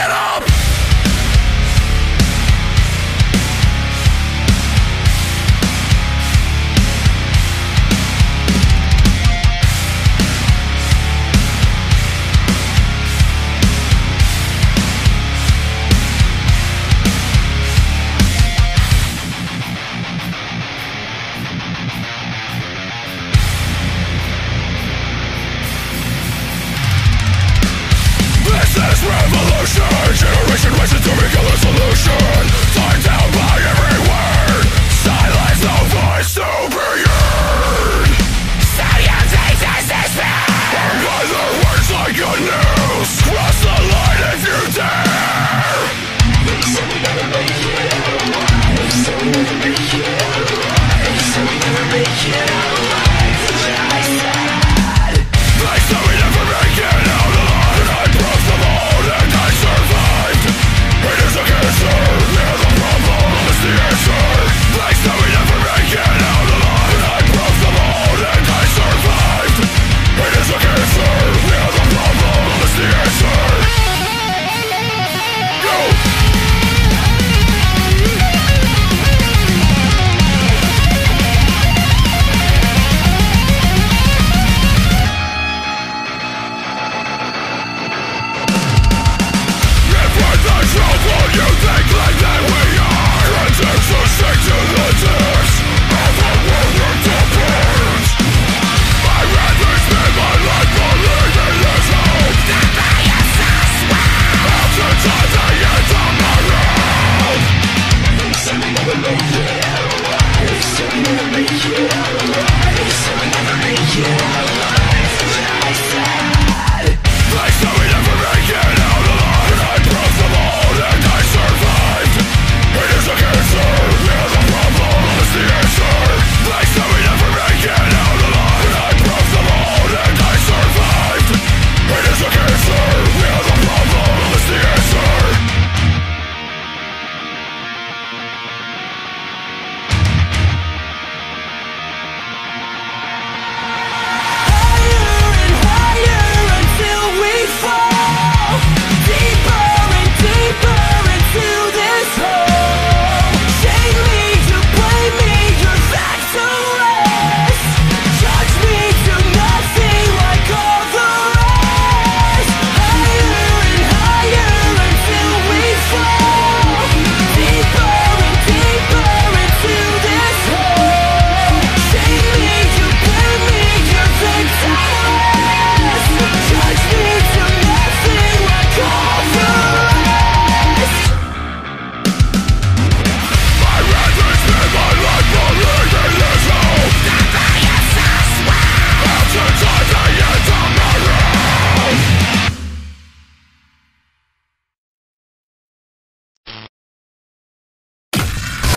get up.